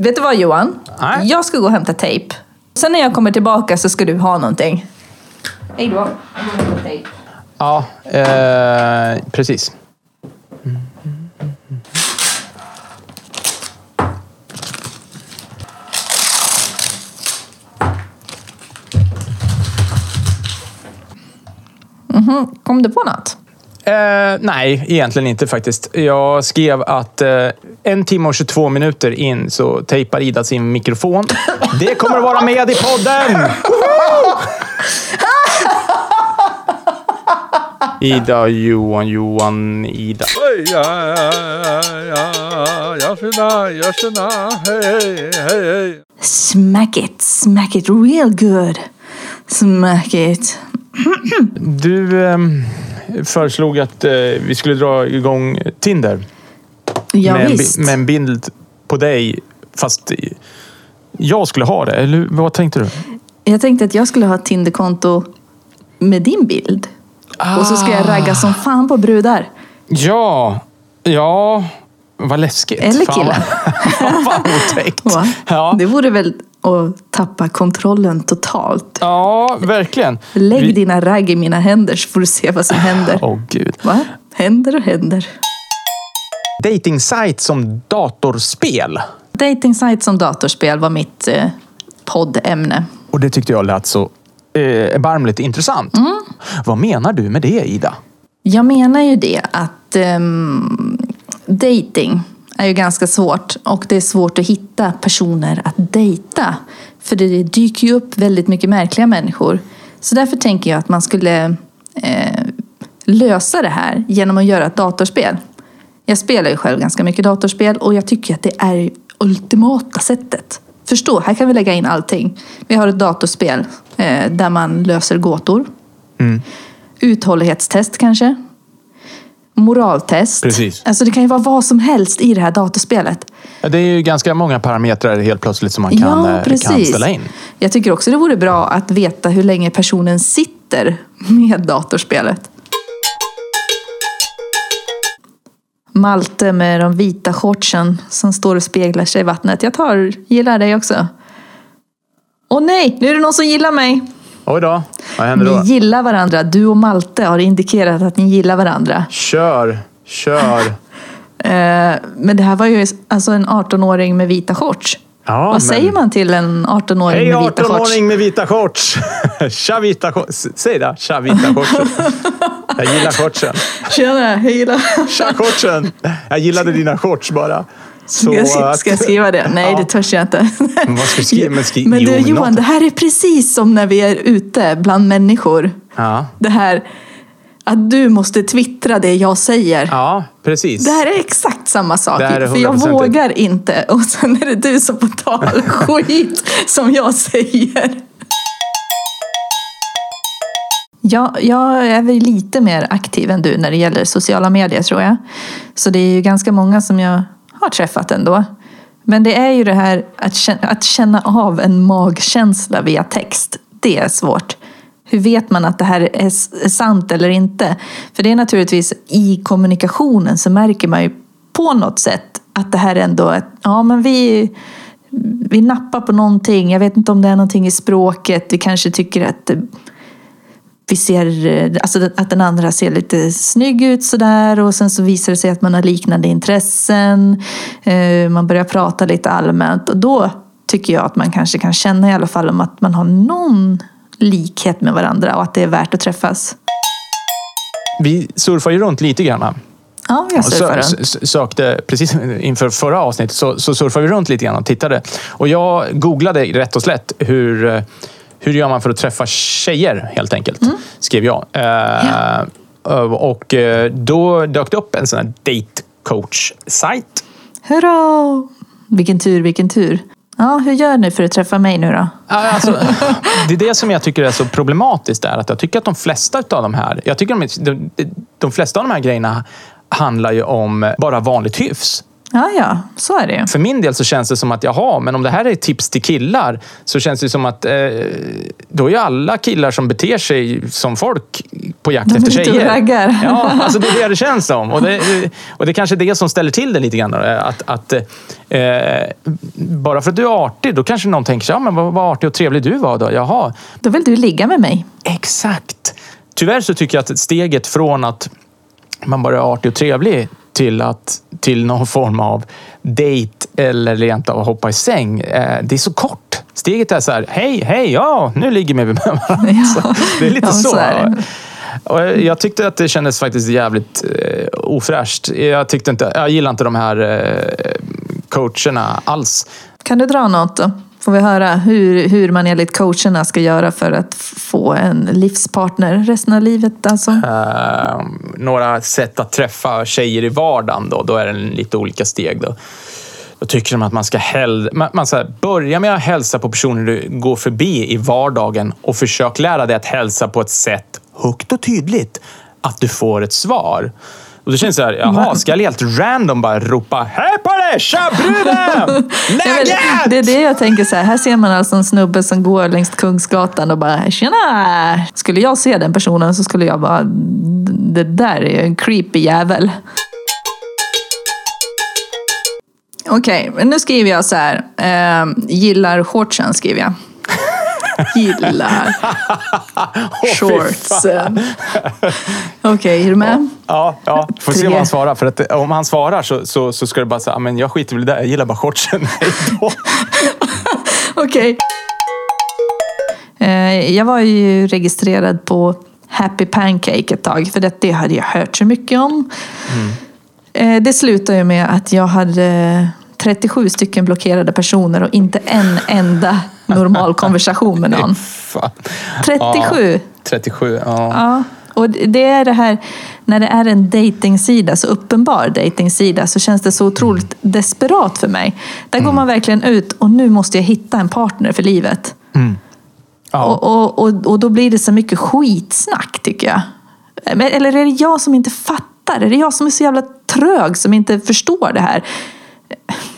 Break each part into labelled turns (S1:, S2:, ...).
S1: Vet du vad Johan?
S2: Nej.
S1: Jag ska gå och hämta tejp. Sen när jag kommer tillbaka så ska du ha någonting. Hej då. Jag går och hämtar tejp.
S2: Ja, eh, precis.
S1: Kom du på något?
S2: Eh, nej, egentligen inte faktiskt. Jag skrev att eh, en timme och 22 minuter in så tejpar Ida sin mikrofon. Det kommer att vara med i podden! Ida, Johan, Johan, Ida.
S3: Ja, ja, ja, ja, jag känner, jag känner, hej, hej, hej.
S1: Smack it, smack it real good. Smack it.
S2: Du eh, föreslog att eh, vi skulle dra igång Tinder.
S1: Ja,
S2: med, en,
S1: visst.
S2: bi- med en bild på dig, fast jag skulle ha det. Eller vad tänkte du?
S1: Jag tänkte att jag skulle ha ett Tinderkonto med din bild. Och så ska jag ragga som fan på brudar.
S2: Ja, ja, vad läskigt.
S1: Eller
S2: Fan,
S1: killar.
S2: vad- Vad otäckt.
S1: Va?
S2: Ja.
S1: Det vore väl att tappa kontrollen totalt.
S2: ja, verkligen.
S1: Lägg
S2: Vi-
S1: dina ragg i mina händer så får du se vad som händer.
S2: Åh gud.
S1: Va? Händer och händer.
S2: dating som datorspel.
S1: Dating som datorspel var mitt eh, poddämne.
S2: Och det tyckte jag lät så eh, erbarmligt intressant.
S1: Mm.
S2: Vad menar du med det, Ida?
S1: Jag menar ju det att um, dating är ju ganska svårt och det är svårt att hitta personer att dejta. För det dyker ju upp väldigt mycket märkliga människor. Så därför tänker jag att man skulle eh, lösa det här genom att göra ett datorspel. Jag spelar ju själv ganska mycket datorspel och jag tycker att det är ultimata sättet. Förstå, här kan vi lägga in allting. Vi har ett datorspel eh, där man löser gåtor. Uthållighetstest kanske. Moraltest.
S2: Precis.
S1: Alltså det kan ju vara vad som helst i det här datorspelet.
S2: Ja, Det är ju ganska många parametrar helt plötsligt som man kan,
S1: ja,
S2: eh,
S1: precis.
S2: kan ställa in.
S1: Jag tycker också det vore bra att veta hur länge personen sitter med datorspelet. Malte med de vita shortsen som står och speglar sig i vattnet. Jag tar, gillar dig också. Åh nej, nu är det någon som gillar mig.
S2: Oj då?
S1: Ni gillar varandra. Du och Malte har indikerat att ni gillar varandra.
S2: Kör, kör.
S1: Eh, Men det här var ju alltså en 18-åring med vita shorts.
S2: Ja,
S1: Vad
S2: men-
S1: säger man till en 18-åring
S2: Hej
S1: med vita shorts?
S2: 18-åring med vita shorts! Tja vita shorts! Säg det, tja vita shortsen. Jag gillar shortsen.
S1: Tjena, jag gillar...
S2: Tja shortsen! Jag gillade dina shorts bara. Så
S1: Ska jag, ska jag skriva det? Nej,
S2: Ja.
S1: det törs jag inte.
S2: Men vad ska du skriva? Men skri-
S1: Men
S2: jo,
S1: du
S2: men
S1: Johan,
S2: något-
S1: det här är precis som när vi är ute bland människor.
S2: Ja,
S1: Det här att du måste twittra det jag säger.
S2: ja precis.
S1: Det här är exakt samma sak. För jag
S2: 100%
S1: vågar inte. Och sen är det du som får ta skit som jag säger. Ja, jag är väl lite mer aktiv än du när det gäller sociala medier tror jag. Så det är ju ganska många som jag har träffat ändå. Men det är ju det här att känna, att känna av en magkänsla via text. Det är svårt. Hur vet man att det här är är sant eller inte? För det är naturligtvis i kommunikationen så märker man ju på något sätt att det här ändå är, ja men vi, vi nappar på någonting. Jag vet inte om det är någonting i språket. Vi kanske tycker att vi ser eh, alltså att den andra ser lite snygg ut sådär och sen så visar det sig att man har liknande intressen. Eh, Man börjar prata lite allmänt och då tycker jag att man kanske kan känna i alla fall om att man har någon likhet med varandra och att det är värt att träffas.
S2: Vi surfar ju runt lite grann.
S1: Ja, jag surfar
S2: sö-
S1: runt.
S2: sökte, precis inför förra avsnittet så, så surfade vi runt lite grann och tittade. Och jag googlade rätt och slätt hur, eh, hur gör man för att träffa tjejer helt enkelt.
S1: Mm.
S2: Skrev jag. Eh, Och eh, då dök det upp en sån här date coach-sajt.
S1: Hurra! Vilken tur, vilken tur. Ja, hur gör ni för att träffa mig nu då?
S2: Alltså, det är det som jag tycker är så problematiskt. Där, att jag tycker att de flesta av de här, jag tycker de, de, de flesta av de här grejerna handlar ju om bara vanligt hyfs.
S1: Ja, ja, så är det ju.
S2: För min del så känns det som att, jaha, men om det här är tips till killar så känns det som att eh, då är ju alla killar som beter sig som folk på jakt
S1: De
S2: efter tjejer.
S1: raggar.
S2: Ja, alltså det är det det känns som. Och det, och det är kanske är det som ställer till det lite grann. Då, att, att, eh, bara för att du är artig, då kanske någon tänker sig, ja men vad, vad artig och trevlig du var då. Jaha,
S1: Då vill du ligga med mig.
S2: Exakt. Tyvärr så tycker jag att steget från att man bara är artig och trevlig till, att, till någon form av dejt eller rent av hoppa i säng, eh, det är så kort. Steget är så här, hej, hej, ja, nu ligger vi med varandra.
S1: Ja.
S2: Det är lite
S1: Ja,
S2: så.
S1: så är.
S2: Och jag tyckte att det kändes faktiskt jävligt eh, ofräscht. Jag, tyckte inte, jag gillar inte de här eh, coacherna alls.
S1: Kan du dra något då? Får vi höra hur, hur man enligt coacherna ska göra för att få en livspartner resten av livet? Alltså.
S2: Uh, några sätt att träffa tjejer i vardagen. Då, då är det lite olika steg. Då, då tycker de att man ska häl- man, man så här, börja med att hälsa på personer du går förbi i vardagen och försök lära dig att hälsa på ett sätt högt och tydligt att du får ett svar. Och det känns så här, jaha, ska jag helt random bara ropa Hej på dig! Tja bruden! Läget?
S1: det är det jag tänker så här. Här ser man alltså en snubbe som går längs Kungsgatan och bara “Tjena!” Skulle jag se den personen så skulle jag bara “Det där är ju en creepy jävel”. Okej, men nu skriver jag så här. Eh, gillar shortsen skriver jag. Gillar shortsen. Okej, är du med?
S2: Ja, ja. får se
S1: Tre.
S2: vad han svarar. För att, eh, om han svarar så, så, så ska du bara säga, "Ah, men jag skiter väl i det, jag gillar bara shortsen. Hej då."
S1: Okej. Eh, Jag var ju registrerad på Happy Pancake ett tag, för det, det hade jag hört så mycket om. Eh, Det slutade ju med att jag hade 37 stycken blockerade personer och inte en enda normal konversation med någon.
S2: Fan.
S1: 37!
S2: Ja, 37, ja.
S1: Ja, och det är det här, när det är en dejtingsida, så uppenbar dejtingsida, så känns det så otroligt desperat för mig. Där går man verkligen ut och nu måste jag hitta en partner för livet.
S2: Ja.
S1: Och, och, och, och då blir det så mycket skitsnack tycker jag. Eller är det jag som inte fattar? Är det jag som är så jävla trög som inte förstår det här?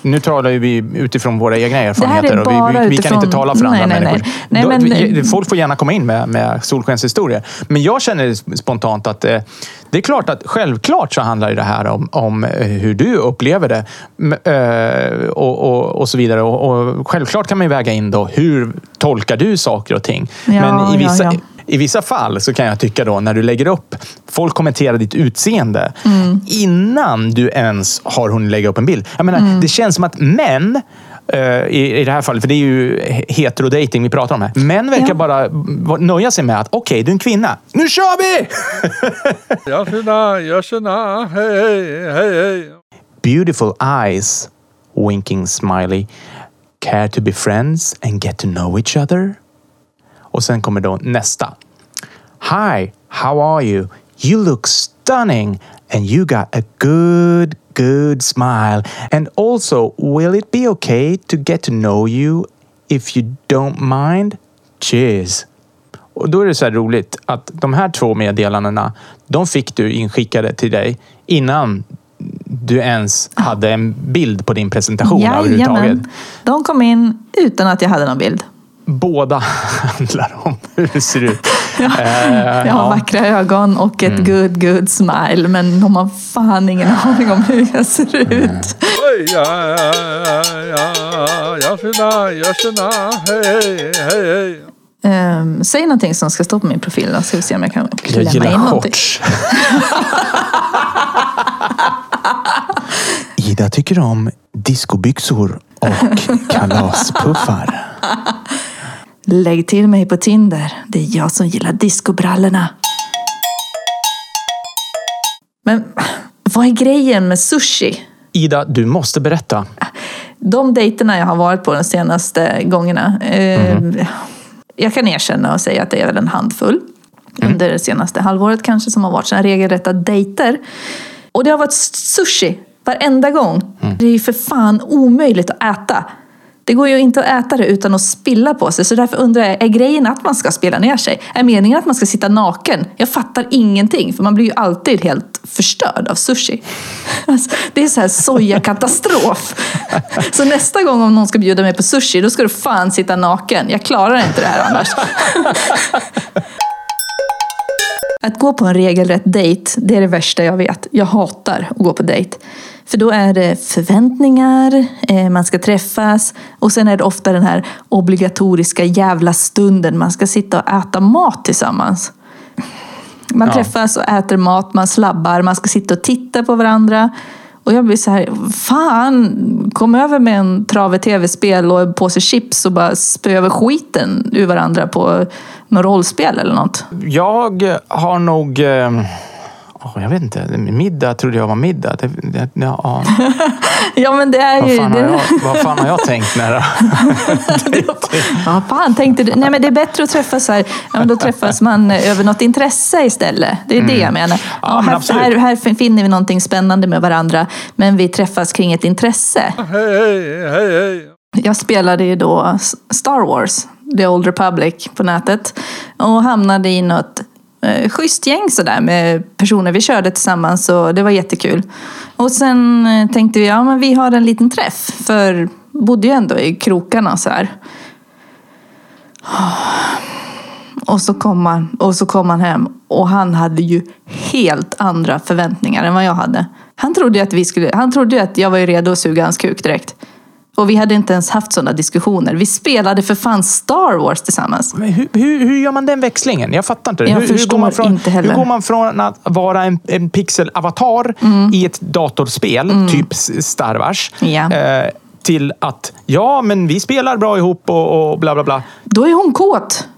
S2: Nu talar ju vi utifrån våra egna erfarenheter och vi, vi, vi kan
S1: utifrån-
S2: inte tala för andra
S1: Nej, nej, nej.
S2: människor.
S1: Men-
S2: folk får gärna komma in med, med solskenshistorier. Men jag känner spontant att eh, det är klart att självklart så handlar det här om, om eh, hur du upplever det eh, och, och, och så vidare. Och, och självklart kan man ju väga in då hur tolkar du saker och ting.
S1: Ja,
S2: Men i vissa,
S1: ja, ja.
S2: I vissa fall så kan jag tycka då när du lägger upp, folk kommenterar ditt utseende
S1: Mm.
S2: innan du ens har hunnit lägga upp en bild. Jag menar,
S1: Mm.
S2: Det känns som att män, eh, i, i det här fallet, för det är ju heterodating vi pratar om här. Män verkar
S1: Ja.
S2: bara nöja sig med att okej, du är en kvinna. Nu kör vi!
S3: Ja tjena, ja tjena, hej hej, hej hej.
S2: Beautiful eyes, winking smiley. Care to be friends and get to know each other? Och sen kommer då nästa. Hi, how are you? You look stunning and you got a good, good smile. And also, will it be okay to get to know you if you don't mind? Cheers! Och då är det så här roligt att de här två meddelandena, de fick du inskickade till dig innan du ens hade en bild på din presentation överhuvudtaget.
S1: Jajamän. De kom in utan att jag hade någon bild.
S2: Båda handlar om hur det ser ut. Eh,
S1: Jag har vackra ögon och
S2: Mm.
S1: ett good, good smile. Men de har fan ingen aning om hur jag ser ut.
S3: Ja, ja, ja, ja ja.
S1: Ehm, säg någonting som ska stå på min profil. Då ska vi se om jag kan
S2: Jag
S1: klämma in
S2: gillar
S1: någonting.
S2: shorts. Ida tycker om discobyxor och kalaspuffar.
S1: Lägg till mig på Tinder. Det är jag som gillar discobrallorna. Men vad är grejen med sushi?
S2: Ida, du måste berätta.
S1: De dejterna jag har varit på de senaste gångerna. Eh, Jag kan erkänna och säga att det är väl en handfull. Under det senaste halvåret kanske som har varit såna regelrätta dejter. Och det har varit sushi varenda gång. Det är ju för fan omöjligt att äta. Det går ju inte att äta det utan att spilla på sig. Så därför undrar jag, är grejen att man ska spilla ner sig? Är meningen att man ska sitta naken? Jag fattar ingenting, för man blir ju alltid helt förstörd av sushi. Alltså, det är så här sojakatastrof. Så nästa gång om någon ska bjuda mig på sushi, då ska du fan sitta naken. Jag klarar inte det här annars. Att gå på en regelrätt dejt, det är det värsta jag vet. Jag hatar att gå på dejt. För då är det förväntningar, eh, man ska träffas och sen är det ofta den här obligatoriska jävla stunden man ska sitta och äta mat tillsammans. Man
S2: Ja.
S1: träffas och äter mat, man slabbar, man ska sitta och titta på varandra. Och jag blir så här, fan, kom över med en trave tv-spel och en påse chips och bara spö över skiten ur varandra på något rollspel eller något.
S2: Jag har nog... Eh, åh, jag vet inte. Middag trodde jag var middag. Det, det, ja,
S1: Ja men det är
S2: vad,
S1: ju...
S2: fan har
S1: det-
S2: jag, vad fan har jag tänkt med det?
S1: Ja, fan tänkte du? Nej men det är bättre att träffas så här. Ja, men då träffas man eh, över något intresse istället. Det är det jag menar.
S2: Mm. Ja,
S1: Ja,
S2: men
S1: här, här, här finner vi någonting spännande med varandra. Men vi träffas kring ett intresse.
S3: Hej, hej, hej, hej.
S1: Jag spelade ju då Star Wars, The Old Republic, på nätet. Och hamnade i något eh, schysst gäng sådär med personer vi körde tillsammans och det var jättekul. Och sen eh, tänkte vi, ja men vi har en liten träff. För bodde ju ändå i krokarna så här. Ah. Och så, kom han, och så kom han hem och han hade ju helt andra förväntningar än vad jag hade. Han trodde ju att, vi skulle, han trodde ju att jag var redo att suga hans kuk direkt. Och vi hade inte ens haft sådana diskussioner. Vi spelade för fan Star Wars tillsammans.
S2: Men hur, hur, hur gör man den växlingen? Jag fattar inte det.
S1: Jag
S2: hur, hur, går man från,
S1: inte heller.
S2: hur går man från att vara en, en pixelavatar i ett datorspel, typ S- Star Wars,
S1: Ja.
S2: eh, till att ja, men vi spelar bra ihop och, och bla bla bla.
S1: Då är hon kåt.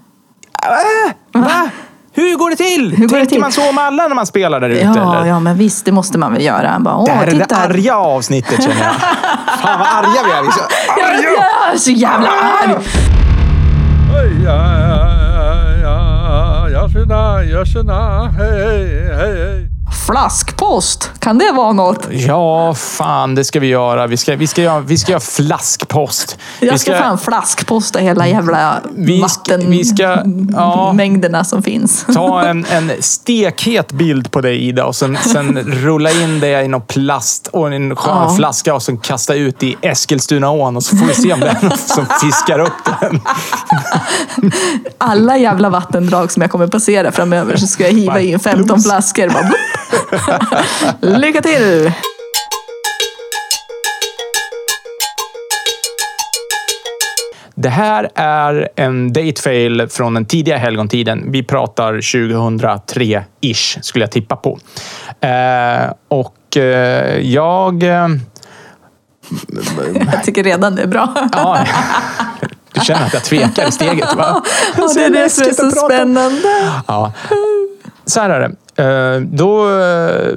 S2: Äh, va? Hur går det till?
S1: Hur går det
S2: Tänker
S1: till?
S2: man så om alla när man spelar där ute?
S1: Ja,
S2: eller?
S1: ja, men visst, det måste man väl göra. Bara, Åh,
S2: Det här är
S1: titta.
S2: det arga avsnittet känner jag. Fan vad arga vi är. Vi är så
S1: Jag,
S2: arga.
S1: jag är så jävla arg!
S3: Hej, ja, ja, ja, ja, tjena, ja, tjena, hej, hej, hej.
S1: Flaskpost, kan det vara något?
S2: Ja, fan det ska vi göra. Vi ska, vi ska, göra, vi ska göra flaskpost.
S1: Jag
S2: vi
S1: ska fan flaskposta hela jävla
S2: Vi ska- ska- ja.
S1: mängderna som finns.
S2: ta en, en stekhet bild på dig Ida och sen, sen rulla in det i någon plast och en skön
S1: Ja.
S2: flaska och sen kasta ut i Eskilstunaån och så får vi se om det är någon som fiskar upp den.
S1: Alla jävla vattendrag som jag kommer passera framöver så ska jag hiva i en 15
S2: Plums.
S1: flaskor. Bara. Lycka till!
S2: Det här är en date fail från den tidiga helgontiden. Vi pratar 2003-ish, skulle jag tippa på. Eh, och eh, jag... Eh,
S1: Jag tycker redan det är bra.
S2: ja, du känner att jag tvekar i steget, va?
S1: Och det är det som är så spännande.
S2: Ja. Så här är det. Eh, Då eh,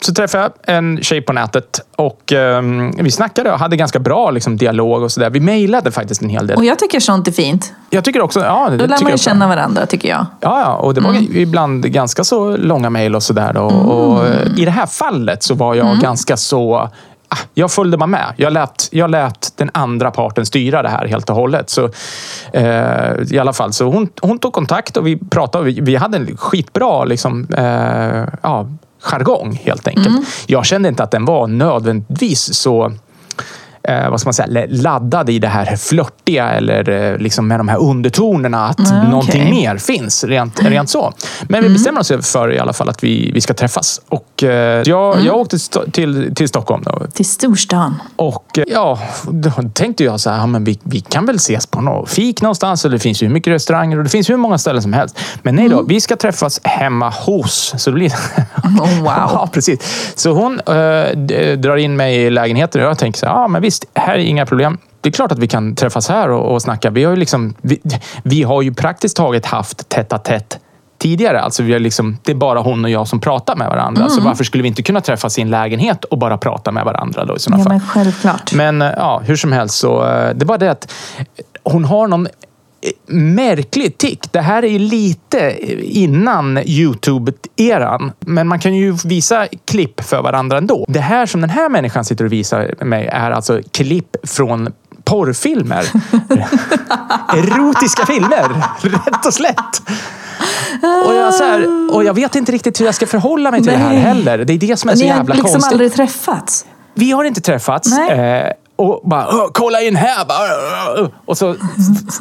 S2: så träffade jag en tjej på nätet och eh, vi snackade och hade ganska bra liksom, dialog och sådär. Vi mejlade faktiskt en hel del.
S1: Och jag tycker sånt är fint.
S2: Jag tycker också... Ja, det
S1: Då lär man ju känna varandra, tycker jag.
S2: Ja, ja, och det var
S1: Mm.
S2: ibland ganska så långa mejl och sådär. Och eh, I det här fallet så var jag
S1: Mm.
S2: ganska så... ah, Jag följde bara med. Jag lät, jag lät den andra parten styra det här helt och hållet. Så, eh, I alla fall, så hon, hon tog kontakt och vi pratade. Vi, vi hade en skitbra liksom, eh, ja, jargong helt enkelt.
S1: Mm.
S2: Jag kände inte att den var nödvändigtvis så eh, vad ska man säga, laddad i det här flörtiga eller eh, liksom med de här undertonerna att
S1: Mm,
S2: någonting
S1: okej.
S2: mer finns, rent, rent så. Men vi bestämmer oss för i alla fall att vi, vi ska träffas. Och, eh, jag, jag åkte till, till Stockholm då,
S1: Till storstan.
S2: och eh, ja, då tänkte jag så här, ja, men vi, vi kan väl ses på något fik någonstans. Och det finns ju hur mycket restauranger och det finns hur många ställen som helst. Men nej då, vi ska träffas hemma hos. Så det blir...
S1: Oh, wow.
S2: ja, precis. Så hon eh, drar in mig i lägenheten och jag tänker så här, ja men visst, här är inga problem. Det är klart att vi kan träffas här och, och snacka. Vi har, ju liksom, vi, vi har ju praktiskt taget haft tätt tätt tidigare. Alltså vi har liksom, det är bara hon och jag som pratar med varandra.
S1: Mm.
S2: Så varför skulle vi inte kunna träffas i en lägenhet och bara prata med varandra då i sådana
S1: Ja,
S2: fall?
S1: men självklart.
S2: Men eh, ja, hur som helst så eh, det var det att hon har någon märklig tick. Det här är ju lite innan Youtube-eran. Men man kan ju visa klipp för varandra ändå. Det här som den här människan sitter och visar mig är alltså klipp från porrfilmer. Erotiska filmer, rätt och slätt. Och jag, så här, och jag vet inte riktigt hur jag ska förhålla mig till det här
S1: Nej.
S2: heller. Det är det som är så
S1: Ni har
S2: jävla
S1: liksom
S2: konstigt.
S1: aldrig träffats?
S2: Vi har inte träffats.
S1: Nej.
S2: Eh, och bara, "Åh, kolla in här! Bara, och så,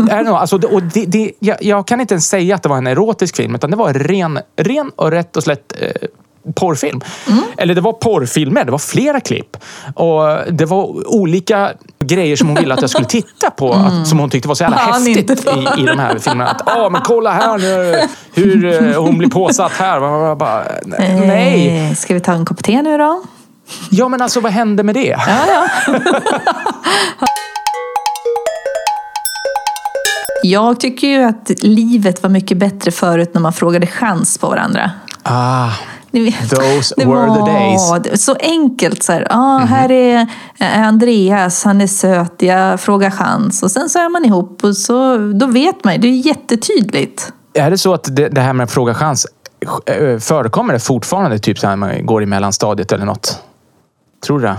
S2: är det nog, alltså, och det, det, jag, jag kan inte ens säga att det var en erotisk film, utan det var en ren, ren och rätt och slätt eh, porrfilm.
S1: Mm.
S2: Eller det var porrfilmer, det var flera klipp. Och det var olika grejer som hon ville att jag skulle titta på, att, som hon tyckte var så jävla
S1: Han
S2: häftigt i, i de här filmerna. Att, "Åh, men kolla här nu, hur eh, hon blir påsatt här. Bara, bara, nej!
S1: Eh, Ska vi ta en kopp te nu då?
S2: Ja, men alltså vad hände med det?
S1: Ja, ja. Jag tycker ju att livet var mycket bättre förut när man frågade chans på varandra.
S2: Ah,
S1: vet,
S2: Those were the days.
S1: Det var så enkelt. Så här, ah, här är eh, Andreas, han är söt, jag frågar chans. Och sen så är man ihop och så, då vet man. Det är jättetydligt.
S2: Är det så att det, det här med fråga chans, eh, förekommer det fortfarande typ så här när man går i mellanstadiet eller något? Tror du det?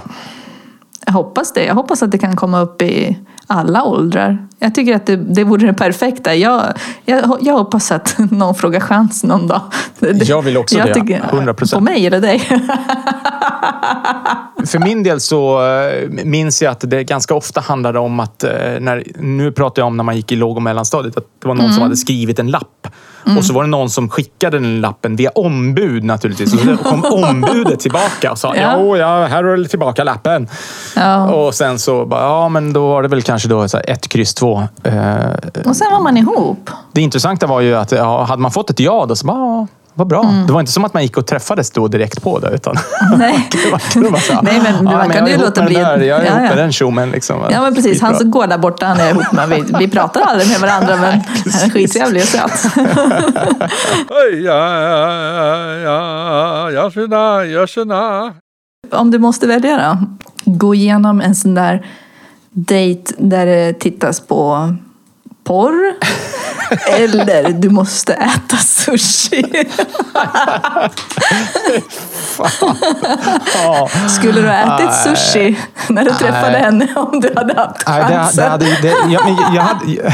S1: Jag hoppas det. Jag hoppas att det kan komma upp i alla åldrar. Jag tycker att det, det vore det perfekta. Jag, jag, jag hoppas att någon frågar chans någon dag.
S2: Jag vill också det, 100%.
S1: På mig eller dig.
S2: För min del så eh, minns jag att det ganska ofta handlade om att, eh, när, nu pratar jag om när man gick i låg och mellanstadiet, att det var någon
S1: Mm.
S2: som hade skrivit en lapp. Och så var det någon som skickade den lappen via ombud naturligtvis. Och så kom ombudet tillbaka och sa
S1: Ja.
S2: ja, här har du tillbaka lappen.
S1: Ja.
S2: Och sen så bara, ja men då var det väl kanske då så ett kryss två. Eh,
S1: Och sen var man ihop.
S2: Det intressanta var ju att ja, hade man fått ett ja, då så bara, vad bra. Det var inte som att man gick och träffades då direkt på det. Utan
S1: Nej.
S2: det var, det var så, här,
S1: Nej, men man
S2: men
S1: kan
S2: är
S1: ju låta bli-
S2: Där, jag är
S1: Ja,
S2: ihop
S1: ja.
S2: med den tjommen. Liksom.
S1: Ja men precis, han som går där borta, han är ihop med. Vi, vi pratar aldrig med varandra men han är skittrevlig och söt.
S3: Ja, ja, ja.
S1: Om du måste välja då? Gå igenom en sån där dejt där det tittas på porr. Eller du måste äta sushi. Skulle du ha ätit sushi när du träffade
S2: Nej.
S1: henne om du hade haft
S2: Nej, det, det
S1: chansen?
S2: hade, det, jag, men jag hade,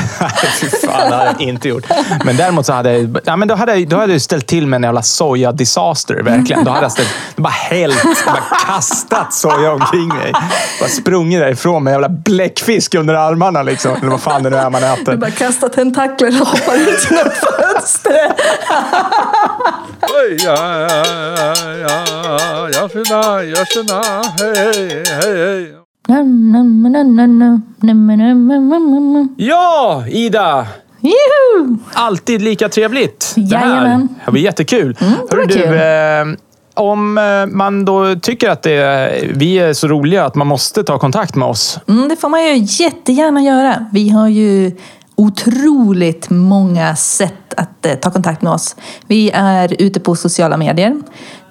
S2: fy fan, det hade jag inte gjort. Men däremot så hade jag, ja, men då hade jag, då hade jag ställt till med en jävla soja disaster, verkligen. Då hade jag ställt, bara hällt, bara kastat soja omkring mig. Bara sprungit därifrån med en jävla bläckfisk under armarna liksom. Eller vad fan det nu är man
S1: Du
S2: äter.
S1: bara kastar tentakler och hoppar ut genom fönstret.
S3: Hej, ja, ja, ja, jag tjena. Hej, hej, hej.
S2: Ja, Ida!
S1: Juhu!
S2: Alltid lika trevligt. Det här,
S1: Jajamän.
S2: det blir jättekul.
S1: det var
S2: Hörru du,
S1: kul.
S2: eh, om eh, man då tycker att det, vi är så roliga att man måste ta kontakt med oss.
S1: Mm, det får man ju jättegärna göra. Vi har ju otroligt många sätt att eh, ta kontakt med oss. Vi är ute på sociala medier.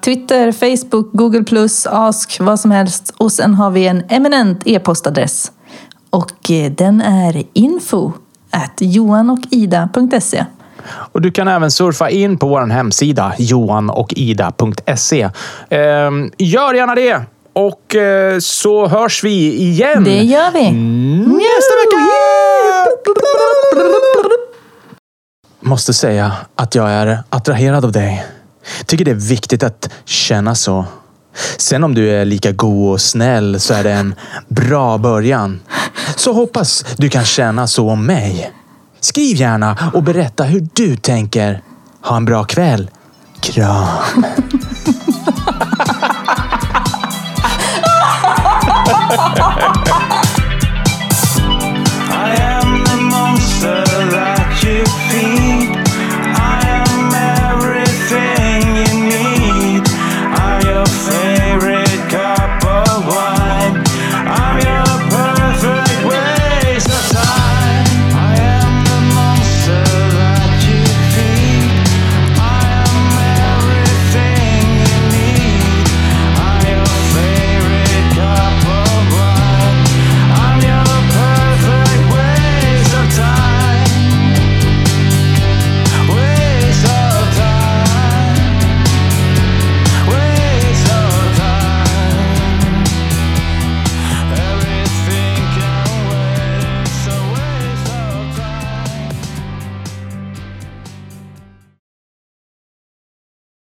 S1: Twitter, Facebook, Google+, Ask, vad som helst. Och sen har vi en eminent e-postadress. Och eh, den är info at johanochida.se.
S2: Och du kan även surfa in på vår hemsida johanochida.se. Ehm, gör gärna det! Och eh, så hörs vi igen
S1: Det gör vi!
S2: nästa vecka! Måste säga att jag är attraherad av dig. Tycker det är viktigt att känna så. Sen om du är lika god och snäll så är det en bra början. Så hoppas du kan känna så om mig. Skriv gärna och berätta hur du tänker. Ha en bra kväll. Kram.